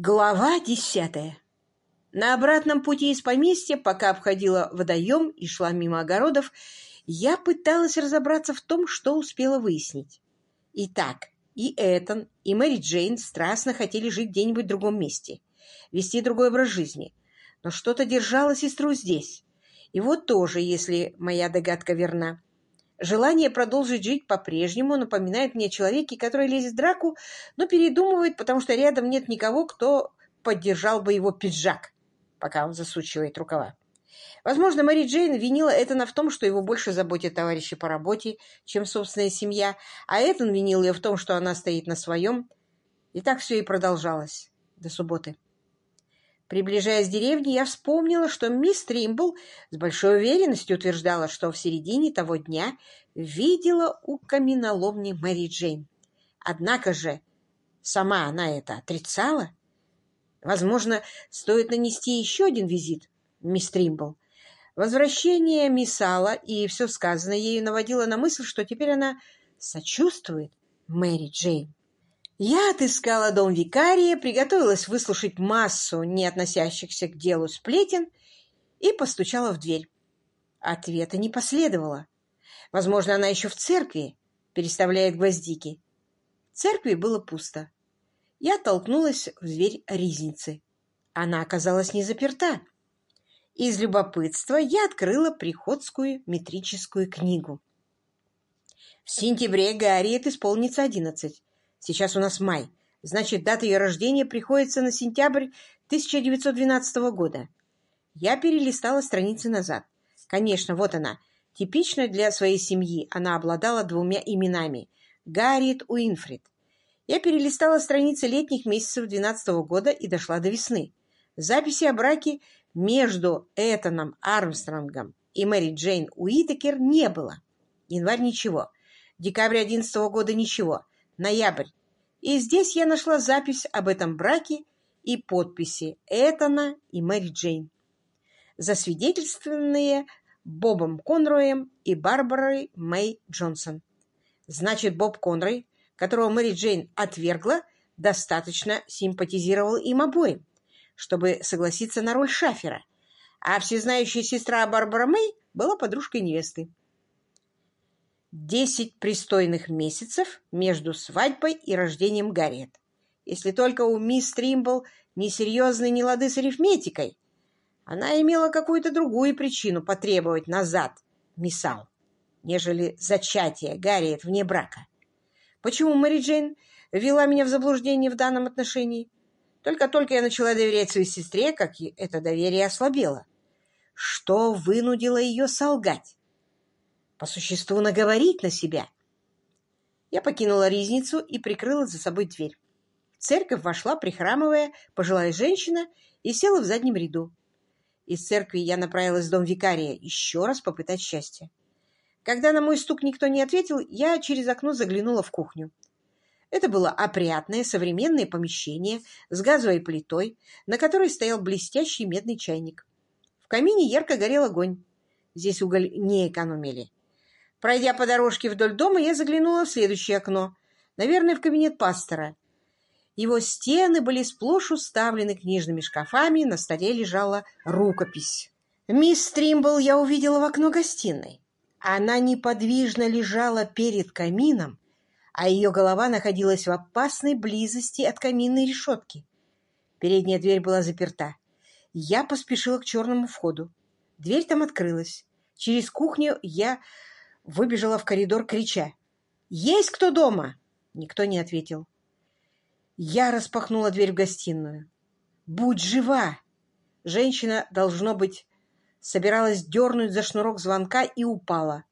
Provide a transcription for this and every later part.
Глава десятая. На обратном пути из поместья, пока обходила водоем и шла мимо огородов, я пыталась разобраться в том, что успела выяснить. Итак, и Этан, и Мэри Джейн страстно хотели жить где-нибудь в другом месте, вести другой образ жизни. Но что-то держало сестру здесь. И вот тоже, если моя догадка верна. Желание продолжить жить по-прежнему напоминает мне о человеке, который лезет в драку, но передумывает, потому что рядом нет никого, кто поддержал бы его пиджак, пока он засучивает рукава. Возможно, Мэри Джейн винила Этана в том, что его больше заботят товарищи по работе, чем собственная семья, а Этан винил ее в том, что она стоит на своем. И так все и продолжалось до субботы. Приближаясь к деревне, я вспомнила, что мисс Тримбл с большой уверенностью утверждала, что в середине того дня видела у каменоломни Мэри Джейн. Однако же сама она это отрицала. Возможно, стоит нанести еще один визит, мисс Тримбл. Возвращение мисс Алла и все сказанное ею наводило на мысль, что теперь она сочувствует Мэри Джейн. Я отыскала дом викария, приготовилась выслушать массу не относящихся к делу сплетен и постучала в дверь. Ответа не последовало. Возможно, она еще в церкви переставляет гвоздики. В церкви было пусто. Я толкнулась в дверь ризницы. Она оказалась не заперта. Из любопытства я открыла приходскую метрическую книгу. В сентябре Гарриет исполнится одиннадцать. Сейчас у нас май. Значит, дата ее рождения приходится на сентябрь 1912 года. Я перелистала страницы назад. Конечно, вот она. Типично для своей семьи она обладала двумя именами – Гарриет Уинфрид. Я перелистала страницы летних месяцев 12 года и дошла до весны. Записи о браке между Этаном Армстронгом и Мэри Джейн Уитакер не было. Январь – ничего. Декабрь 11 года – ничего ноябрь. И здесь я нашла запись об этом браке и подписи Этана и Мэри Джейн, засвидетельствованные Бобом Конроем и Барбарой Мэй Джонсон. Значит, Боб Конрой, которого Мэри Джейн отвергла, достаточно симпатизировал им обоим, чтобы согласиться на роль шафера, а всезнающая сестра Барбара Мэй была подружкой невесты. Десять пристойных месяцев между свадьбой и рождением Гарриет. Если только у мисс Тримбл несерьезные нелады с арифметикой, она имела какую-то другую причину потребовать назад миссал, нежели зачатие Гарриет вне брака. Почему Мэри Джейн ввела меня в заблуждение в данном отношении? Только-только я начала доверять своей сестре, как это доверие ослабело. Что вынудило ее солгать? По существу наговорить на себя. Я покинула ризницу и прикрыла за собой дверь. В церковь вошла, прихрамывая, пожилая женщина и села в заднем ряду. Из церкви я направилась в дом викария еще раз попытать счастье. Когда на мой стук никто не ответил, я через окно заглянула в кухню. Это было опрятное современное помещение с газовой плитой, на которой стоял блестящий медный чайник. В камине ярко горел огонь. Здесь уголь не экономили. Пройдя по дорожке вдоль дома, я заглянула в следующее окно, наверное, в кабинет пастора. Его стены были сплошь уставлены книжными шкафами, на столе лежала рукопись. Мисс Тримбл я увидела в окно гостиной. Она неподвижно лежала перед камином, а ее голова находилась в опасной близости от каминной решетки. Передняя дверь была заперта. Я поспешила к черному входу. Дверь там открылась. Через кухню я выбежала в коридор, крича. «Есть кто дома?» Никто не ответил. Я распахнула дверь в гостиную. «Будь жива!» Женщина, должно быть, собиралась дернуть за шнурок звонка и упала.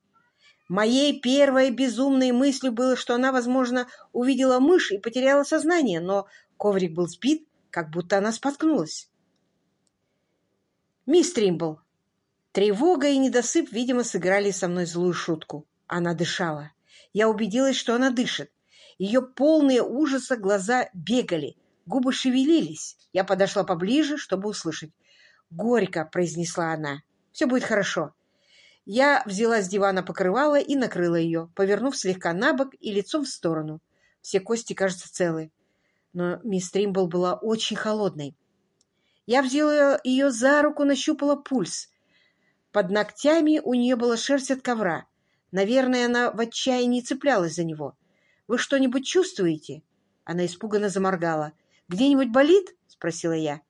Моей первой безумной мыслью было, что она, возможно, увидела мышь и потеряла сознание, но коврик был сбит, как будто она споткнулась. «Мисс Тримбл, Тревога и недосып, видимо, сыграли со мной злую шутку. Она дышала. Я убедилась, что она дышит. Ее полные ужаса глаза бегали, губы шевелились. Я подошла поближе, чтобы услышать. «Горько», — произнесла она. «Все будет хорошо». Я взяла с дивана покрывало и накрыла ее, повернув слегка на бок и лицом в сторону. Все кости, кажется, целы. Но мисс Тримбл была очень холодной. Я взяла ее за руку, нащупала пульс. Под ногтями у нее была шерсть от ковра. Наверное, она в отчаянии цеплялась за него. «Вы что-нибудь чувствуете?» Она испуганно заморгала. «Где-нибудь болит?» — спросила я.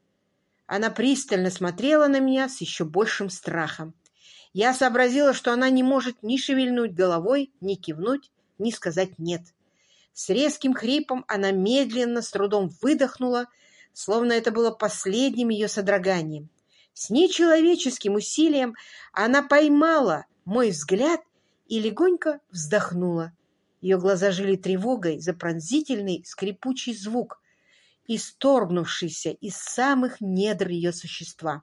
Она пристально смотрела на меня с еще большим страхом. Я сообразила, что она не может ни шевельнуть головой, ни кивнуть, ни сказать «нет». С резким хрипом она медленно, с трудом выдохнула, словно это было последним ее содроганием. С нечеловеческим усилием она поймала мой взгляд и легонько вздохнула. Ее глаза жили тревогой за пронзительный скрипучий звук, исторгнувшийся из самых недр ее существа.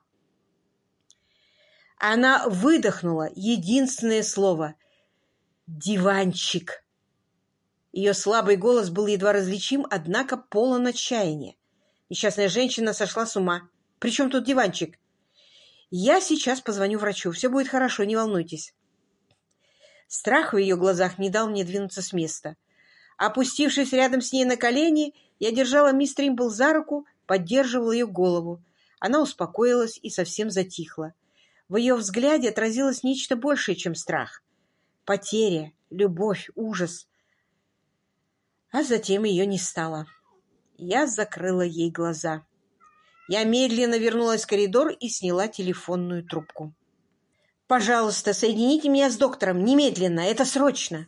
Она выдохнула единственное слово — «диванчик». Ее слабый голос был едва различим, однако полон отчаяния. Несчастная женщина сошла с ума. «При чем тут диванчик?» «Я сейчас позвоню врачу. Все будет хорошо, не волнуйтесь». Страх в ее глазах не дал мне двинуться с места. Опустившись рядом с ней на колени, я держала мисс Тримбл за руку, поддерживала ее голову. Она успокоилась и совсем затихла. В ее взгляде отразилось нечто большее, чем страх. Потеря, любовь, ужас. А затем ее не стало. Я закрыла ей глаза. Я медленно вернулась в коридор и сняла телефонную трубку. «Пожалуйста, соедините меня с доктором немедленно, это срочно!»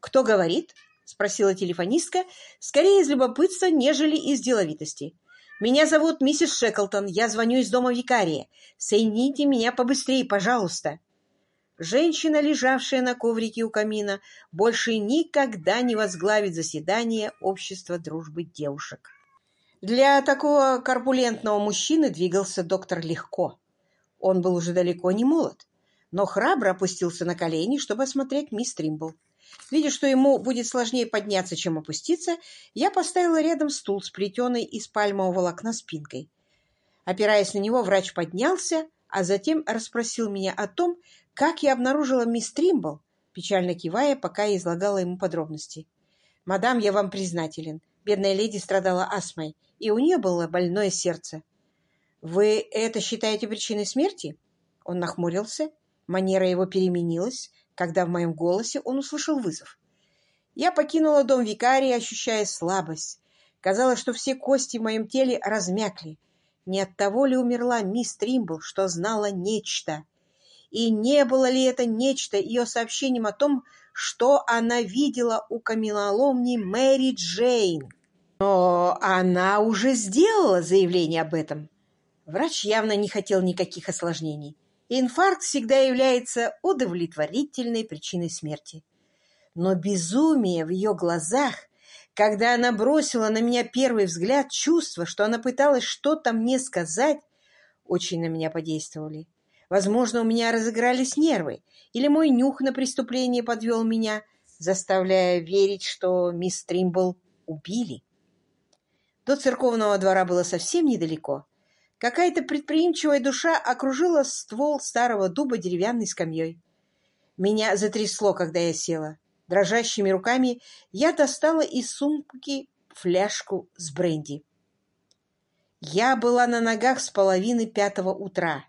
«Кто говорит?» — спросила телефонистка, скорее из любопытства, нежели из деловитости. «Меня зовут миссис Шеклтон, я звоню из дома викария. Соедините меня побыстрее, пожалуйста!» Женщина, лежавшая на коврике у камина, больше никогда не возглавит заседание Общества дружбы девушек. Для такого корпулентного мужчины двигался доктор легко. Он был уже далеко не молод но храбро опустился на колени, чтобы осмотреть мисс Тримбл. Видя, что ему будет сложнее подняться, чем опуститься, я поставила рядом стул, сплетенный из пальмового волокна спинкой. Опираясь на него, врач поднялся, а затем расспросил меня о том, как я обнаружила мисс Тримбл, печально кивая, пока я излагала ему подробности. «Мадам, я вам признателен. Бедная леди страдала астмой, и у нее было больное сердце». «Вы это считаете причиной смерти?» Он нахмурился Манера его переменилась, когда в моем голосе он услышал вызов. Я покинула дом викария, ощущая слабость. Казалось, что все кости в моем теле размякли. Не от того ли умерла мисс Тримбл, что знала нечто? И не было ли это нечто ее сообщением о том, что она видела у каменоломни Мэри Джейн? Но она уже сделала заявление об этом. Врач явно не хотел никаких осложнений. Инфаркт всегда является удовлетворительной причиной смерти. Но безумие в ее глазах, когда она бросила на меня первый взгляд, чувство, что она пыталась что-то мне сказать, очень на меня подействовали. Возможно, у меня разыгрались нервы, или мой нюх на преступление подвел меня, заставляя верить, что мисс Тримбл убили. До церковного двора было совсем недалеко, Какая-то предприимчивая душа окружила ствол старого дуба деревянной скамьей. Меня затрясло, когда я села. Дрожащими руками я достала из сумки фляжку с бренди. Я была на ногах с половины пятого утра.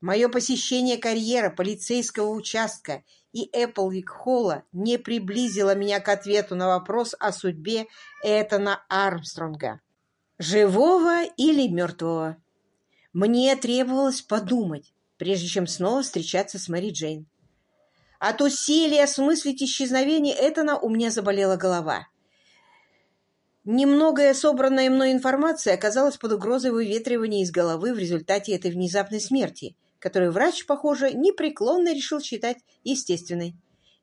Мое посещение карьера, полицейского участка и Эпплвик-холла не приблизило меня к ответу на вопрос о судьбе Этана Армстронга. Живого или мертвого? Мне требовалось подумать, прежде чем снова встречаться с Мэри Джейн. От усилия осмыслить исчезновение Этана у меня заболела голова. Немногое собранная мной информация оказалась под угрозой выветривания из головы в результате этой внезапной смерти, которую врач, похоже, непреклонно решил считать естественной.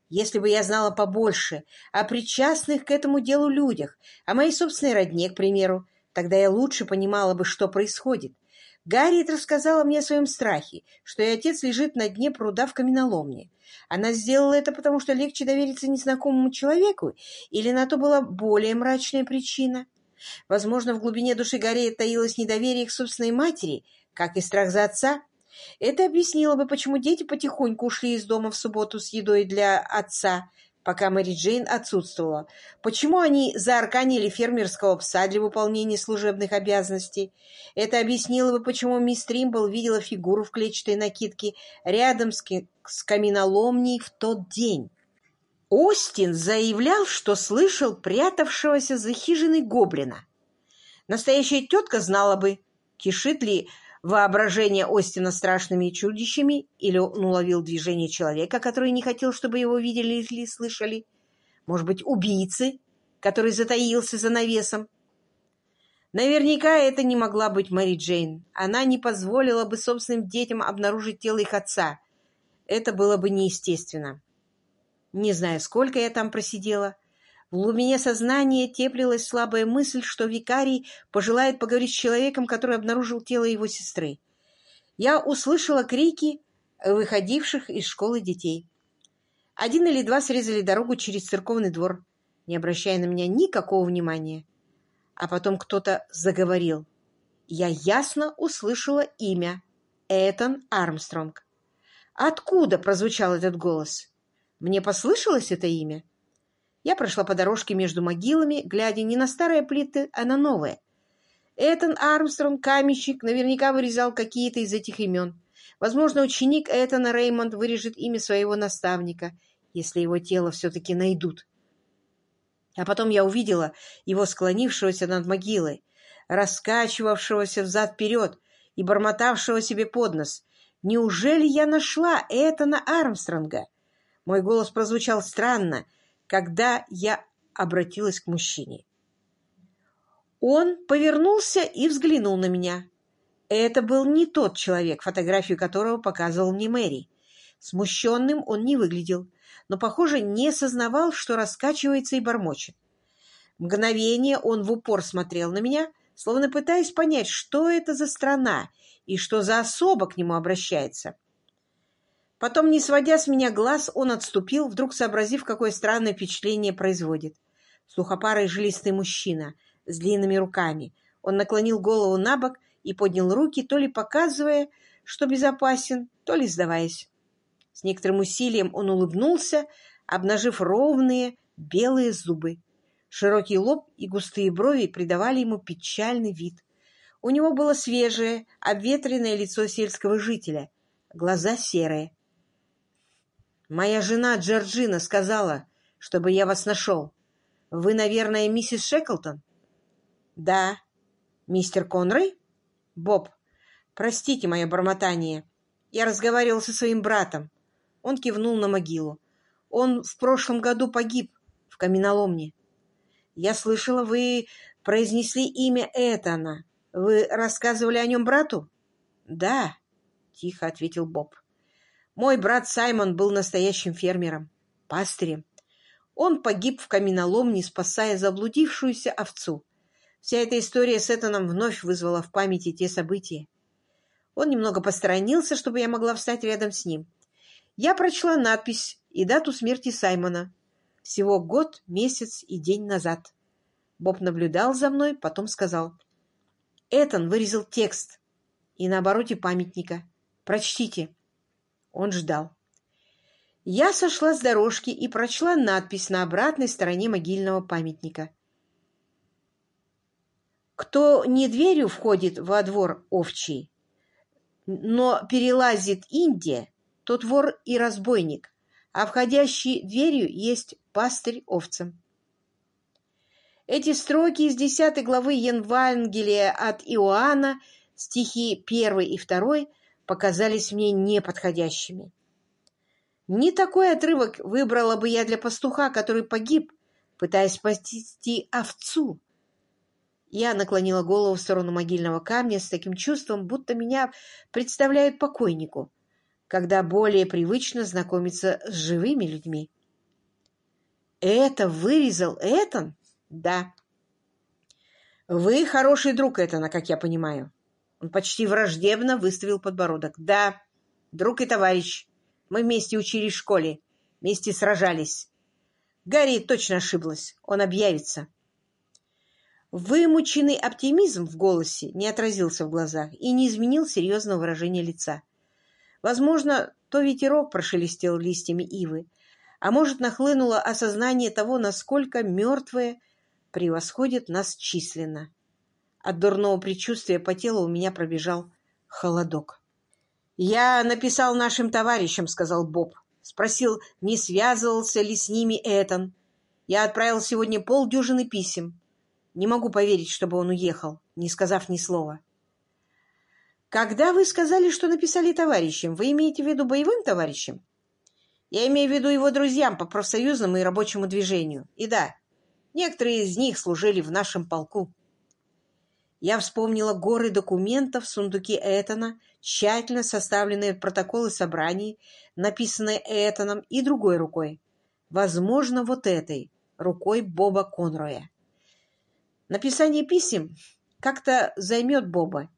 Если бы я знала побольше о причастных к этому делу людях, о моей собственной родне, к примеру, тогда я лучше понимала бы, что происходит — Гарриет рассказала мне о своем страхе, что ее отец лежит на дне пруда в каменоломне. Она сделала это потому, что легче довериться незнакомому человеку, или на то была более мрачная причина? Возможно, в глубине души Гарриет таилось недоверие к собственной матери, как и страх за отца. Это объяснило бы, почему дети потихоньку ушли из дома в субботу с едой для отца, пока Мэри Джейн отсутствовала. Почему они заарканили фермерского пса для выполнения служебных обязанностей? Это объяснило бы, почему мисс Тримбл видела фигуру в клетчатой накидке рядом с, с каменоломней в тот день. Остин заявлял, что слышал прятавшегося за хижиной гоблина. Настоящая тетка знала бы, кишит ли воображение Остина страшными чудищами, или он уловил движение человека, который не хотел, чтобы его видели или слышали. Может быть, убийцы, который затаился за навесом. Наверняка это не могла быть Мэри Джейн. Она не позволила бы собственным детям обнаружить тело их отца. Это было бы неестественно. Не знаю, сколько я там просидела. В глубине сознания теплилась слабая мысль, что викарий пожелает поговорить с человеком, который обнаружил тело его сестры. Я услышала крики выходивших из школы детей. Один или два срезали дорогу через церковный двор, не обращая на меня никакого внимания. А потом кто-то заговорил. Я ясно услышала имя — Этан Армстронг. Откуда прозвучал этот голос? Мне послышалось это имя? Я прошла по дорожке между могилами, глядя не на старые плиты, а на новые. Этан Армстронг, каменщик, наверняка вырезал какие-то из этих имен. Возможно, ученик Этана Реймонд вырежет имя своего наставника, если его тело все-таки найдут. А потом я увидела его склонившегося над могилой, раскачивавшегося взад-вперед и бормотавшего себе под нос. «Неужели я нашла Этана Армстронга?» Мой голос прозвучал странно, когда я обратилась к мужчине. Он повернулся и взглянул на меня. Это был не тот человек, фотографию которого показывал мне Мэри. Смущенным он не выглядел, но, похоже, не сознавал, что раскачивается и бормочет. Мгновение он в упор смотрел на меня, словно пытаясь понять, что это за страна и что за особа к нему обращается. Потом, не сводя с меня глаз, он отступил, вдруг сообразив, какое странное впечатление производит. Сухопарый жилистый мужчина с длинными руками. Он наклонил голову на бок и поднял руки, то ли показывая, что безопасен, то ли сдаваясь. С некоторым усилием он улыбнулся, обнажив ровные белые зубы. Широкий лоб и густые брови придавали ему печальный вид. У него было свежее, обветренное лицо сельского жителя, глаза серые. Моя жена Джорджина сказала, чтобы я вас нашел. Вы, наверное, миссис Шеклтон? Да. Мистер Конрой? Боб, простите мое бормотание. Я разговаривал со своим братом. Он кивнул на могилу. Он в прошлом году погиб в каменоломне. Я слышала, вы произнесли имя Этана. Вы рассказывали о нем брату? Да, тихо ответил Боб. Мой брат Саймон был настоящим фермером, пастырем. Он погиб в каменоломне, спасая заблудившуюся овцу. Вся эта история с Этаном вновь вызвала в памяти те события. Он немного посторонился, чтобы я могла встать рядом с ним. Я прочла надпись и дату смерти Саймона. Всего год, месяц и день назад. Боб наблюдал за мной, потом сказал. Этан вырезал текст и на обороте памятника. Прочтите. Он ждал. Я сошла с дорожки и прочла надпись на обратной стороне могильного памятника. Кто не дверью входит во двор овчий, но перелазит Индия, тот вор и разбойник, а входящий дверью есть пастырь овцам. Эти строки из десятой главы Евангелия от Иоанна, стихи 1 и 2, показались мне неподходящими. Не такой отрывок выбрала бы я для пастуха, который погиб, пытаясь спасти овцу. Я наклонила голову в сторону могильного камня с таким чувством, будто меня представляют покойнику, когда более привычно знакомиться с живыми людьми. «Это вырезал Этан?» «Да». «Вы хороший друг Этана, как я понимаю». Он почти враждебно выставил подбородок. «Да, друг и товарищ. Мы вместе учились в школе, вместе сражались. Гарри точно ошиблась. Он объявится». Вымученный оптимизм в голосе не отразился в глазах и не изменил серьезного выражения лица. Возможно, то ветерок прошелестел листьями ивы, а может, нахлынуло осознание того, насколько мертвые превосходят нас численно. От дурного предчувствия по телу у меня пробежал холодок. «Я написал нашим товарищам», — сказал Боб. Спросил, не связывался ли с ними Этан. Я отправил сегодня полдюжины писем. Не могу поверить, чтобы он уехал, не сказав ни слова. Когда вы сказали, что написали товарищам, вы имеете в виду боевым товарищам? Я имею в виду его друзьям по профсоюзному и рабочему движению. И да, некоторые из них служили в нашем полку. Я вспомнила горы документов в сундуке Этана, тщательно составленные протоколы собраний, написанные Этаном и другой рукой. Возможно, вот этой, рукой Боба Конроя. Написание писем как-то займет Боба,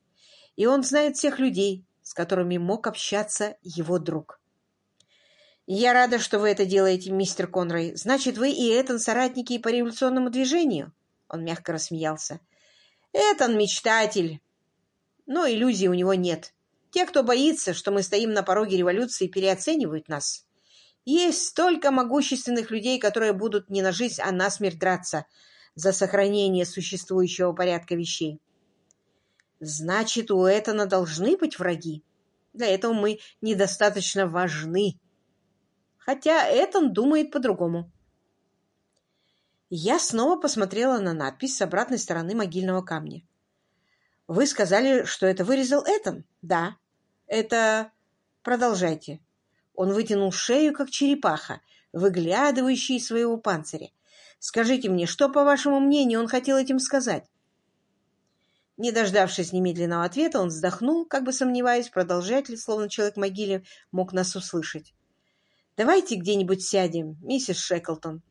и он знает всех людей, с которыми мог общаться его друг. «Я рада, что вы это делаете, мистер Конрой. Значит, вы и Этан соратники по революционному движению?» Он мягко рассмеялся. «Этан мечтатель, но иллюзий у него нет. Те, кто боится, что мы стоим на пороге революции, переоценивают нас. Есть столько могущественных людей, которые будут не на жизнь, а на смерть драться за сохранение существующего порядка вещей. Значит, у Этана должны быть враги. Для этого мы недостаточно важны. Хотя Этан думает по-другому. Я снова посмотрела на надпись с обратной стороны могильного камня. «Вы сказали, что это вырезал Этан?» «Да». «Это...» «Продолжайте». Он вытянул шею, как черепаха, выглядывающая из своего панциря. «Скажите мне, что, по вашему мнению, он хотел этим сказать?» Не дождавшись немедленного ответа, он вздохнул, как бы сомневаясь, продолжать ли, словно человек в могиле мог нас услышать. «Давайте где-нибудь сядем, миссис Шеклтон».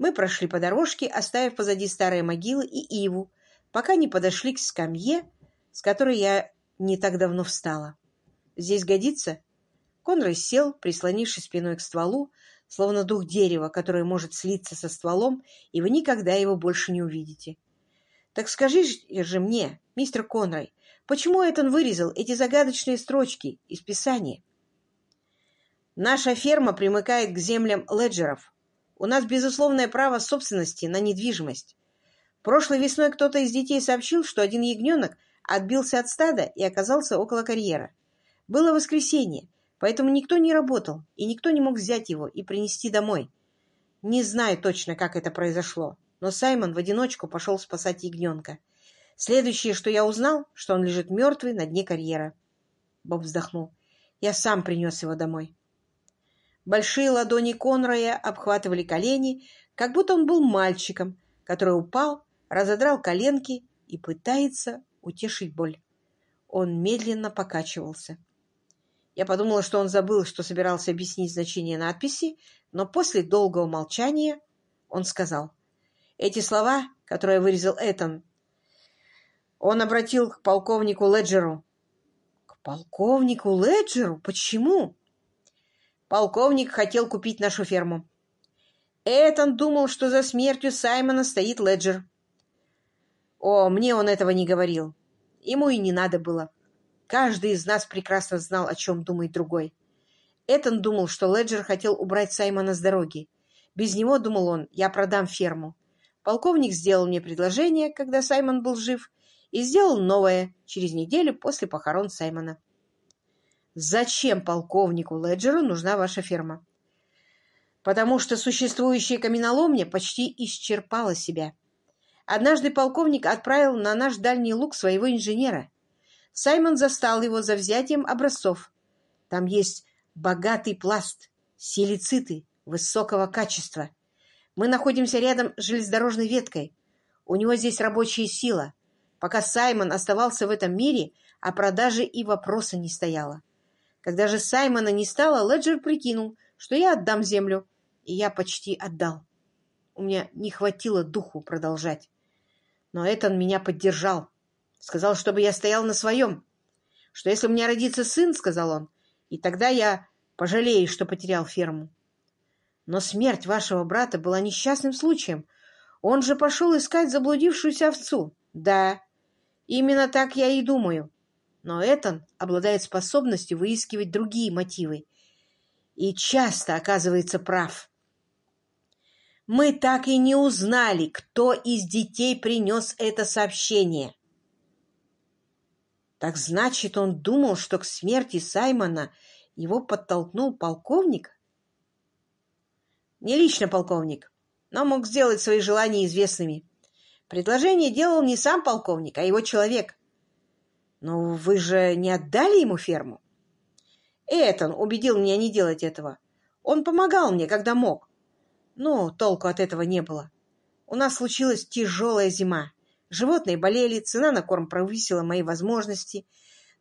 Мы прошли по дорожке, оставив позади старые могилы и иву, пока не подошли к скамье, с которой я не так давно встала. «Здесь годится?» Конрой сел, прислонившись спиной к стволу, словно дух дерева, которое может слиться со стволом, и вы никогда его больше не увидите. Так скажи же мне, мистер Конрой, почему Этан вырезал эти загадочные строчки из Писания? Наша ферма примыкает к землям леджеров. У нас безусловное право собственности на недвижимость. Прошлой весной кто-то из детей сообщил, что один ягненок отбился от стада и оказался около карьера. Было воскресенье, поэтому никто не работал, и никто не мог взять его и принести домой. Не знаю точно, как это произошло но Саймон в одиночку пошел спасать ягненка. Следующее, что я узнал, что он лежит мертвый на дне карьера. Боб вздохнул. Я сам принес его домой. Большие ладони Конроя обхватывали колени, как будто он был мальчиком, который упал, разодрал коленки и пытается утешить боль. Он медленно покачивался. Я подумала, что он забыл, что собирался объяснить значение надписи, но после долгого молчания он сказал — эти слова, которые вырезал Этан, он обратил к полковнику Леджеру. К полковнику Леджеру? Почему? Полковник хотел купить нашу ферму. Этан думал, что за смертью Саймона стоит Леджер. О, мне он этого не говорил. Ему и не надо было. Каждый из нас прекрасно знал, о чем думает другой. Этан думал, что Леджер хотел убрать Саймона с дороги. Без него, думал он, я продам ферму. Полковник сделал мне предложение, когда Саймон был жив, и сделал новое через неделю после похорон Саймона. Зачем полковнику Леджеру нужна ваша ферма? Потому что существующая каменоломня почти исчерпала себя. Однажды полковник отправил на наш дальний луг своего инженера. Саймон застал его за взятием образцов. Там есть богатый пласт, силициты высокого качества — мы находимся рядом с железнодорожной веткой. У него здесь рабочая сила. Пока Саймон оставался в этом мире, о продаже и вопроса не стояло. Когда же Саймона не стало, Леджер прикинул, что я отдам землю. И я почти отдал. У меня не хватило духу продолжать. Но Этан меня поддержал. Сказал, чтобы я стоял на своем. Что если у меня родится сын, сказал он, и тогда я пожалею, что потерял ферму. Но смерть вашего брата была несчастным случаем. Он же пошел искать заблудившуюся овцу. Да, именно так я и думаю. Но Этан обладает способностью выискивать другие мотивы. и часто оказывается прав. Мы так и не узнали, кто из детей принес это сообщение. Так значит, он думал, что к смерти Саймона его подтолкнул полковник? Не лично полковник, но мог сделать свои желания известными. Предложение делал не сам полковник, а его человек. Но вы же не отдали ему ферму? Этон убедил меня не делать этого. Он помогал мне, когда мог. Но толку от этого не было. У нас случилась тяжелая зима. Животные болели, цена на корм провысила мои возможности.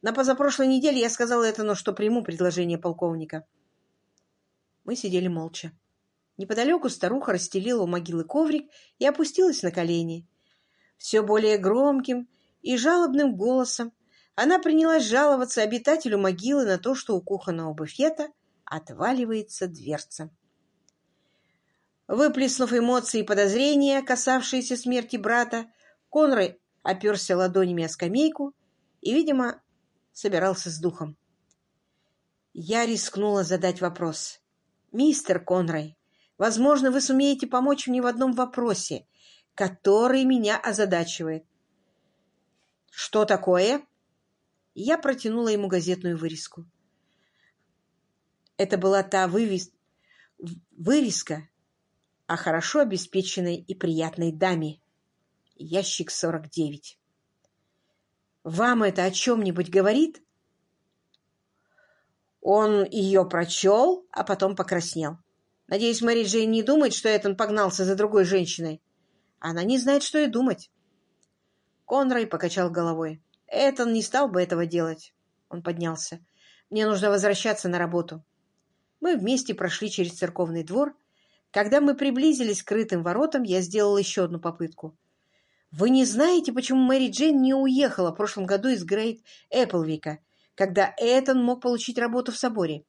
На позапрошлой неделе я сказала Этану, что приму предложение полковника. Мы сидели молча. Неподалеку старуха расстелила у могилы коврик и опустилась на колени. Все более громким и жалобным голосом она принялась жаловаться обитателю могилы на то, что у кухонного буфета отваливается дверца. Выплеснув эмоции и подозрения, касавшиеся смерти брата, Конрой оперся ладонями о скамейку и, видимо, собирался с духом. Я рискнула задать вопрос. «Мистер Конрой, возможно, вы сумеете помочь мне в одном вопросе, который меня озадачивает». «Что такое?» Я протянула ему газетную вырезку. Это была та вывес... вырезка о хорошо обеспеченной и приятной даме. Ящик 49. «Вам это о чем-нибудь говорит?» Он ее прочел, а потом покраснел. Надеюсь, Мэри Джейн не думает, что Этан погнался за другой женщиной. Она не знает, что и думать. Конрай покачал головой. Этан не стал бы этого делать. Он поднялся. Мне нужно возвращаться на работу. Мы вместе прошли через церковный двор. Когда мы приблизились к крытым воротам, я сделал еще одну попытку. Вы не знаете, почему Мэри Джейн не уехала в прошлом году из Грейт Эпплвика, когда Этан мог получить работу в соборе?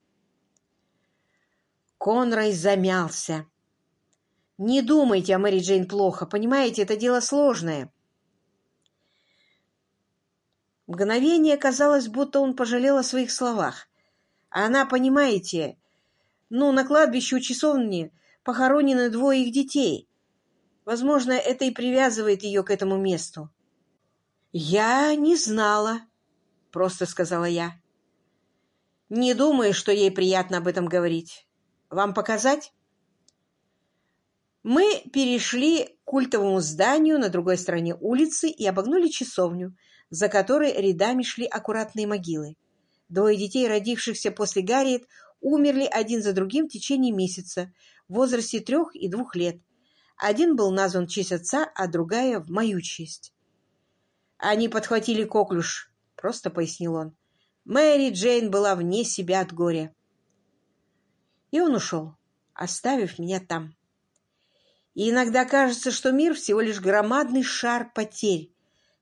Конрай замялся. Не думайте о Мэри Джейн плохо, понимаете, это дело сложное. Мгновение казалось, будто он пожалел о своих словах. А она, понимаете, ну, на кладбище у часовни похоронены двое их детей. Возможно, это и привязывает ее к этому месту. «Я не знала», — просто сказала я. «Не думаю, что ей приятно об этом говорить. Вам показать?» Мы перешли к культовому зданию на другой стороне улицы и обогнули часовню, за которой рядами шли аккуратные могилы. Двое детей, родившихся после Гарриет, умерли один за другим в течение месяца, в возрасте трех и двух лет. Один был назван в честь отца, а другая — в мою честь. «Они подхватили коклюш», — просто пояснил он. Мэри Джейн была вне себя от горя. И он ушел, оставив меня там. И иногда кажется, что мир всего лишь громадный шар потерь,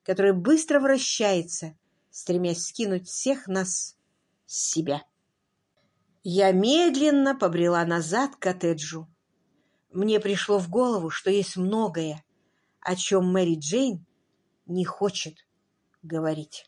который быстро вращается, стремясь скинуть всех нас с себя. Я медленно побрела назад к коттеджу. Мне пришло в голову, что есть многое, о чем Мэри Джейн не хочет говорить.